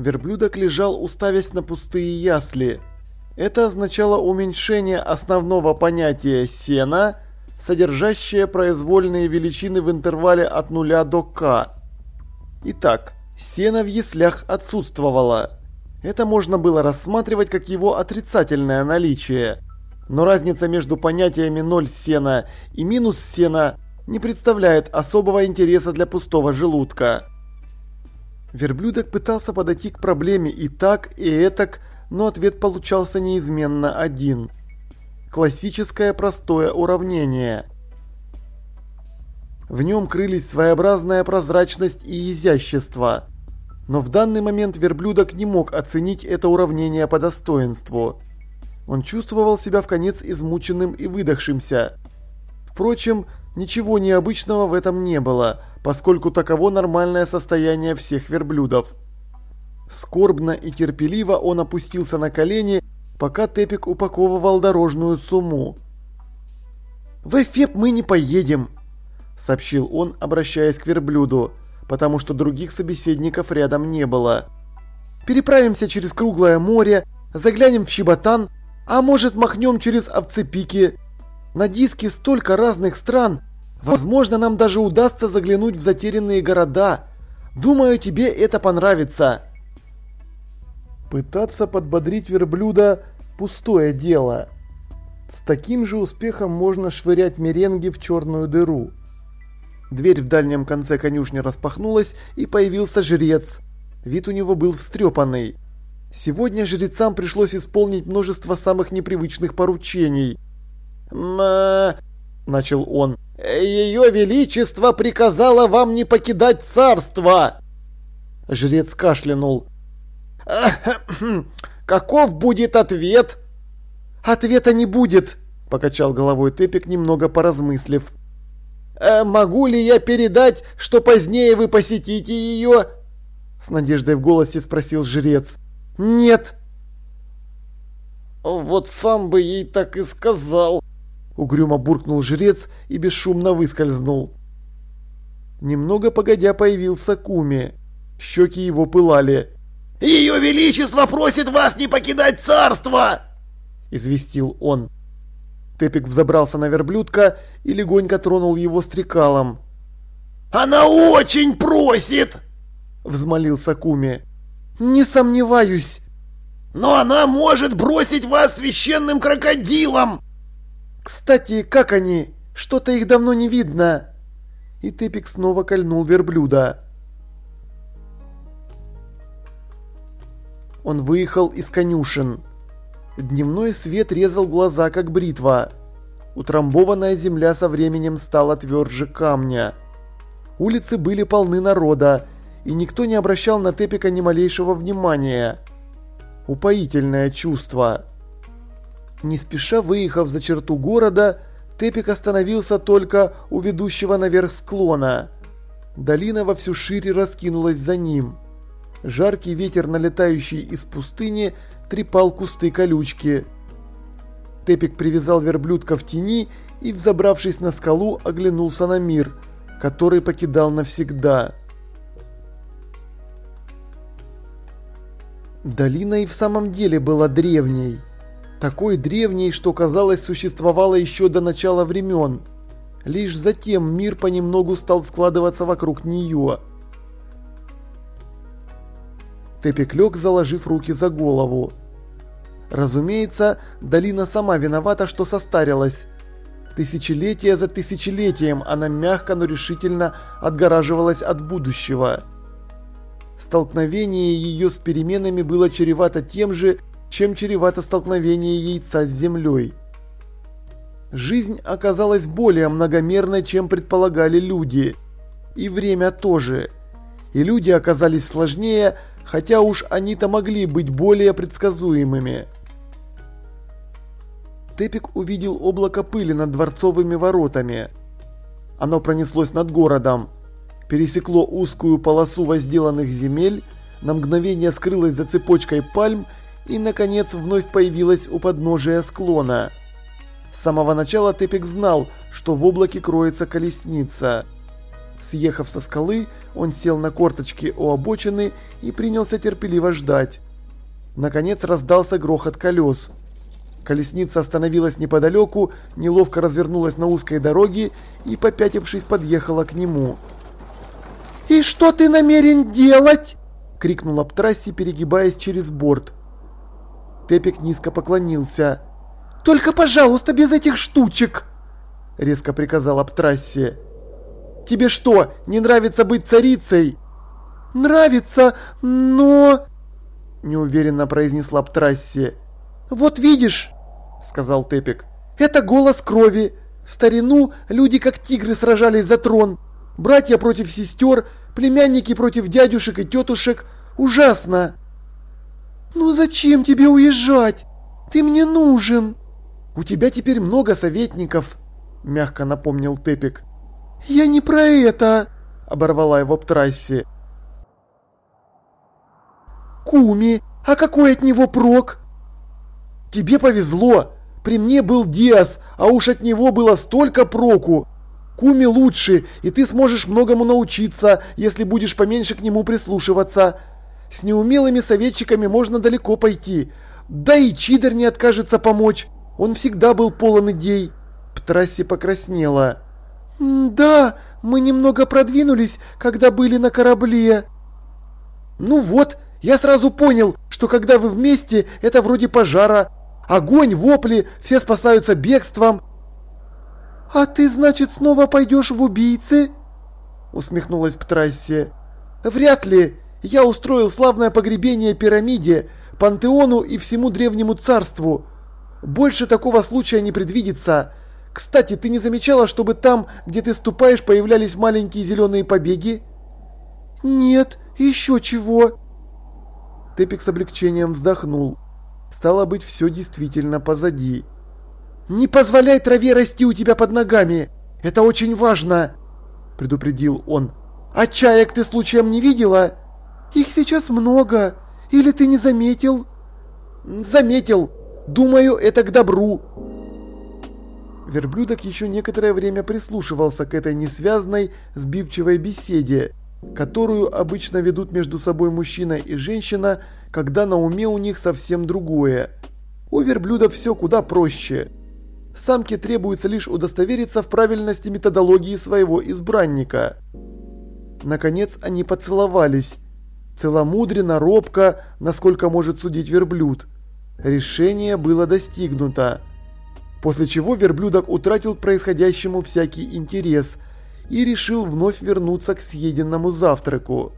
Верблюдок лежал, уставясь на пустые ясли. Это означало уменьшение основного понятия сена, содержащее произвольные величины в интервале от 0 до k. Итак, сено в яслях отсутствовало. Это можно было рассматривать как его отрицательное наличие. Но разница между понятиями 0 сена и минус сена не представляет особого интереса для пустого желудка. Верблюдок пытался подойти к проблеме и так, и этак, но ответ получался неизменно один. Классическое простое уравнение. В нем крылись своеобразная прозрачность и изящество. Но в данный момент верблюдок не мог оценить это уравнение по достоинству. Он чувствовал себя в конец измученным и выдохшимся. Впрочем, ничего необычного в этом не было, поскольку таково нормальное состояние всех верблюдов. Скорбно и терпеливо он опустился на колени, пока Тепик упаковывал дорожную сумму. «В Эфеп мы не поедем», – сообщил он, обращаясь к верблюду потому что других собеседников рядом не было. Переправимся через круглое море, заглянем в Щеботан, а может махнем через Овцепики. На диске столько разных стран, возможно нам даже удастся заглянуть в затерянные города. Думаю, тебе это понравится. Пытаться подбодрить верблюда – пустое дело. С таким же успехом можно швырять меренги в черную дыру. Дверь в дальнем конце конюшни распахнулась, и появился жрец. Вид у него был встрепанный. Сегодня жрецам пришлось исполнить множество самых непривычных поручений. «М-м-м», начал он. «Ее Величество приказало вам не покидать царство!» Жрец кашлянул. «Каков будет ответ?» «Ответа не будет!» – покачал головой Тепик, немного поразмыслив. «А могу ли я передать, что позднее вы посетите ее?» С надеждой в голосе спросил жрец. «Нет». «Вот сам бы ей так и сказал», — угрюмо буркнул жрец и бесшумно выскользнул. Немного погодя появился Куми. Щеки его пылали. «Ее Величество просит вас не покидать царство!» — известил он. Тепик взобрался на верблюдка и легонько тронул его стрекалом. «Она очень просит!» – взмолился Куми. «Не сомневаюсь!» «Но она может бросить вас священным крокодилом!» «Кстати, как они? Что-то их давно не видно!» И Тепик снова кольнул верблюда. Он выехал из конюшен. Дневной свет резал глаза, как бритва. Утрамбованная земля со временем стала тверже камня. Улицы были полны народа, и никто не обращал на Тепика ни малейшего внимания. Упоительное чувство. Не спеша выехав за черту города, Тепик остановился только у ведущего наверх склона. Долина во всю шире раскинулась за ним. Жаркий ветер, налетающий из пустыни, трепал кусты колючки. Тепик привязал верблюдка в тени и, взобравшись на скалу, оглянулся на мир, который покидал навсегда. Долина и в самом деле была древней. Такой древней, что казалось существовала еще до начала времен. Лишь затем мир понемногу стал складываться вокруг нее. Тепик лег, заложив руки за голову. Разумеется, долина сама виновата, что состарилась. Тысячелетия за тысячелетием она мягко, но решительно отгораживалась от будущего. Столкновение ее с переменами было чревато тем же, чем чревато столкновение яйца с землей. Жизнь оказалась более многомерной, чем предполагали люди. И время тоже. И люди оказались сложнее, хотя уж они-то могли быть более предсказуемыми. Тепик увидел облако пыли над дворцовыми воротами. Оно пронеслось над городом, пересекло узкую полосу возделанных земель, на мгновение скрылось за цепочкой пальм и, наконец, вновь появилось у подножия склона. С самого начала Тепик знал, что в облаке кроется колесница. Съехав со скалы, он сел на корточки у обочины и принялся терпеливо ждать. Наконец раздался грохот колес. Колесница остановилась неподалеку, неловко развернулась на узкой дороге и, попятившись, подъехала к нему. «И что ты намерен делать?» – крикнул Аптрасси, перегибаясь через борт. Тепик низко поклонился. «Только, пожалуйста, без этих штучек!» – резко приказал Аптрасси. «Тебе что, не нравится быть царицей?» «Нравится, но...» – неуверенно произнесла Аптрасси. «Вот видишь», – сказал Тепик, – «это голос крови. В старину люди как тигры сражались за трон. Братья против сестер, племянники против дядюшек и тетушек. Ужасно!» «Ну зачем тебе уезжать? Ты мне нужен!» «У тебя теперь много советников», – мягко напомнил Тепик. «Я не про это!» – оборвала его Птрасси. «Куми, а какой от него прок?» «Тебе повезло! При мне был Диас, а уж от него было столько проку! Куми лучше, и ты сможешь многому научиться, если будешь поменьше к нему прислушиваться!» С неумелыми советчиками можно далеко пойти. Да и Чидер не откажется помочь. Он всегда был полон идей. Птрасси покраснела. «Да, мы немного продвинулись, когда были на корабле». «Ну вот, я сразу понял, что когда вы вместе, это вроде пожара. Огонь, вопли, все спасаются бегством». «А ты, значит, снова пойдешь в убийцы?» Усмехнулась Птрасси. «Вряд ли. Я устроил славное погребение пирамиде, пантеону и всему древнему царству. Больше такого случая не предвидится. Кстати, ты не замечала, чтобы там, где ты ступаешь, появлялись маленькие зеленые побеги? Нет, еще чего. Тепик с облегчением вздохнул. Стало быть, все действительно позади. «Не позволяй траве расти у тебя под ногами! Это очень важно!» предупредил он. «А чаек ты случаем не видела?» Их сейчас много. Или ты не заметил? Заметил. Думаю, это к добру. Верблюдок еще некоторое время прислушивался к этой несвязной, сбивчивой беседе, которую обычно ведут между собой мужчина и женщина, когда на уме у них совсем другое. У верблюдов все куда проще. Самке требуется лишь удостовериться в правильности методологии своего избранника. Наконец они поцеловались целомудренно, робко, насколько может судить верблюд. Решение было достигнуто. После чего верблюдок утратил происходящему всякий интерес и решил вновь вернуться к съеденному завтраку.